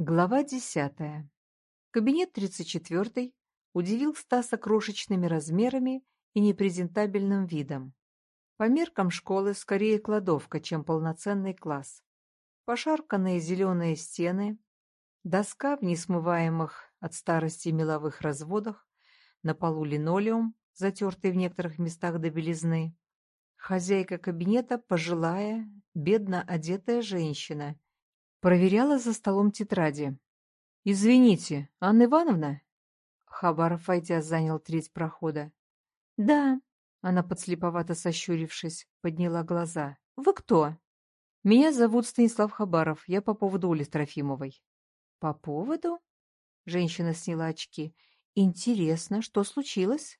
Глава десятая. Кабинет 34 удивил Стаса крошечными размерами и непрезентабельным видом. По меркам школы скорее кладовка, чем полноценный класс. Пошарканные зеленые стены, доска в несмываемых от старости меловых разводах, на полу линолеум, затертый в некоторых местах до белизны. Хозяйка кабинета, пожилая, бедно одетая женщина, проверяла за столом тетради. «Извините, Анна Ивановна?» Хабаров, войдя, занял треть прохода. «Да», — она, подслеповато сощурившись, подняла глаза. «Вы кто?» «Меня зовут Станислав Хабаров. Я по поводу Оли Трофимовой». «По поводу?» Женщина сняла очки. «Интересно, что случилось?»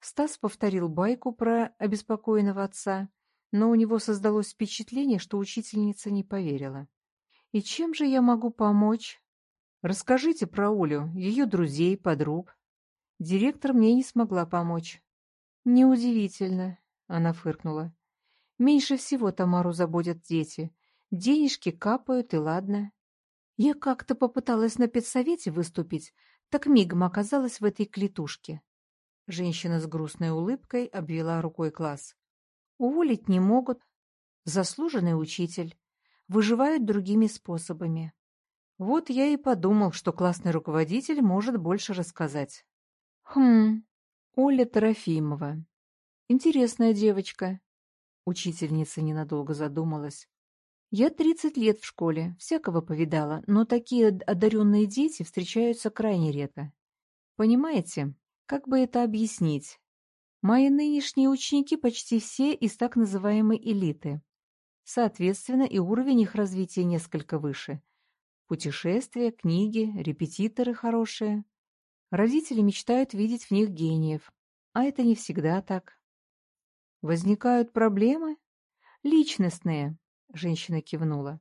Стас повторил байку про обеспокоенного отца, но у него создалось впечатление, что учительница не поверила. «И чем же я могу помочь?» «Расскажите про Олю, ее друзей, подруг». Директор мне не смогла помочь. «Неудивительно», — она фыркнула. «Меньше всего Тамару заботят дети. Денежки капают, и ладно. Я как-то попыталась на педсовете выступить, так мигом оказалась в этой клетушке. Женщина с грустной улыбкой обвела рукой класс. Уволить не могут. Заслуженный учитель. Выживают другими способами. Вот я и подумал, что классный руководитель может больше рассказать. Хм, Оля Трофимова. Интересная девочка. Учительница ненадолго задумалась. Я тридцать лет в школе, всякого повидала, но такие одаренные дети встречаются крайне редко. Понимаете, как бы это объяснить? Мои нынешние ученики почти все из так называемой элиты. Соответственно, и уровень их развития несколько выше. Путешествия, книги, репетиторы хорошие. Родители мечтают видеть в них гениев, а это не всегда так. Возникают проблемы? Личностные, женщина кивнула.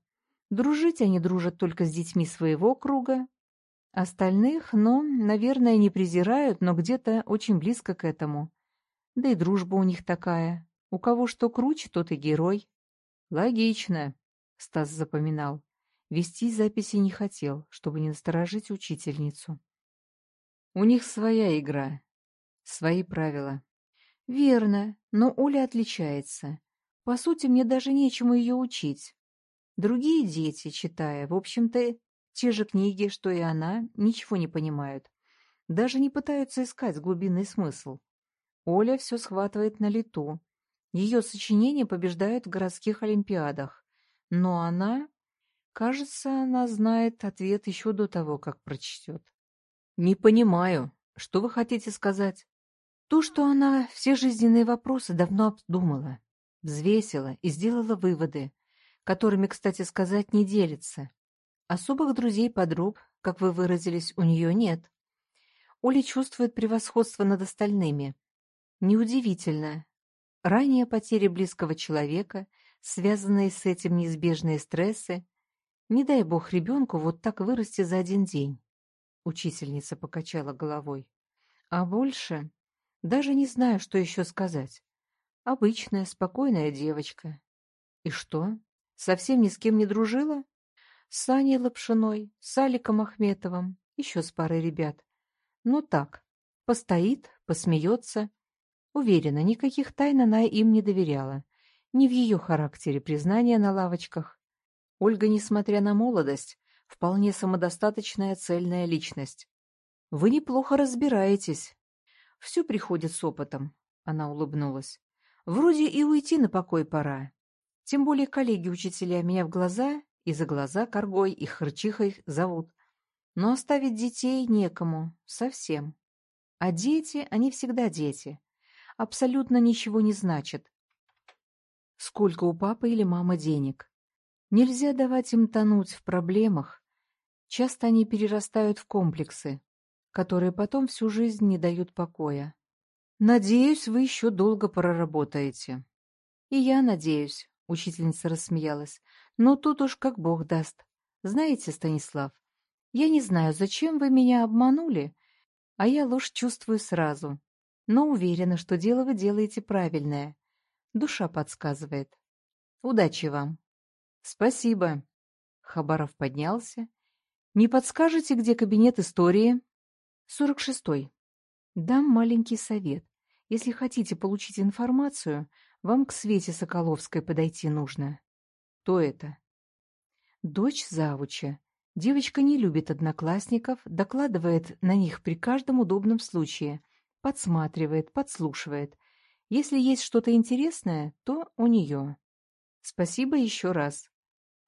Дружить они дружат только с детьми своего круга, Остальных, ну, наверное, не презирают, но где-то очень близко к этому. Да и дружба у них такая. У кого что круче, тот и герой. Логично, Стас запоминал. Вести записи не хотел, чтобы не насторожить учительницу. У них своя игра, свои правила. Верно, но Оля отличается. По сути, мне даже нечему ее учить. Другие дети, читая, в общем-то, те же книги, что и она, ничего не понимают. Даже не пытаются искать глубинный смысл. Оля все схватывает на лету. Ее сочинения побеждают в городских олимпиадах. Но она... Кажется, она знает ответ еще до того, как прочтет. «Не понимаю. Что вы хотите сказать?» То, что она все жизненные вопросы давно обдумала, взвесила и сделала выводы, которыми, кстати сказать, не делится. Особых друзей-подруг, как вы выразились, у нее нет. Оля чувствует превосходство над остальными. Неудивительно. Ранее потери близкого человека, связанные с этим неизбежные стрессы, не дай бог ребенку вот так вырасти за один день. Учительница покачала головой. А больше? Даже не знаю, что еще сказать. Обычная, спокойная девочка. И что? Совсем ни с кем не дружила? с Саней Лапшиной, с Аликом Ахметовым, еще с парой ребят. Ну так, постоит, посмеется. Уверена, никаких тайн она им не доверяла. Не в ее характере признания на лавочках. Ольга, несмотря на молодость, вполне самодостаточная цельная личность. Вы неплохо разбираетесь. Все приходит с опытом, она улыбнулась. Вроде и уйти на покой пора. Тем более коллеги-учителя меня в глаза и за глаза коргой и хрычихой зовут. Но оставить детей некому, совсем. А дети, они всегда дети. Абсолютно ничего не значат. Сколько у папы или мамы денег. Нельзя давать им тонуть в проблемах. Часто они перерастают в комплексы, которые потом всю жизнь не дают покоя. Надеюсь, вы еще долго проработаете. И я надеюсь, учительница рассмеялась. Но тут уж как бог даст. Знаете, Станислав, я не знаю, зачем вы меня обманули, а я ложь чувствую сразу, но уверена, что дело вы делаете правильное. Душа подсказывает. Удачи вам. Спасибо. Хабаров поднялся, Не подскажете, где кабинет истории? Сорок шестой. Дам маленький совет. Если хотите получить информацию, вам к Свете Соколовской подойти нужно. Кто это? Дочь завуча. Девочка не любит одноклассников, докладывает на них при каждом удобном случае, подсматривает, подслушивает. Если есть что-то интересное, то у нее. Спасибо еще раз.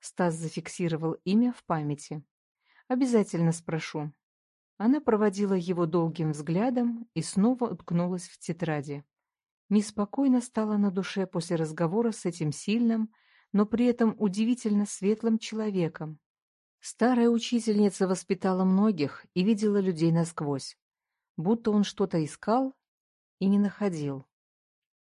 Стас зафиксировал имя в памяти. Обязательно спрошу. Она проводила его долгим взглядом и снова уткнулась в тетради. Неспокойно стало на душе после разговора с этим сильным, но при этом удивительно светлым человеком. Старая учительница воспитала многих и видела людей насквозь, будто он что-то искал и не находил.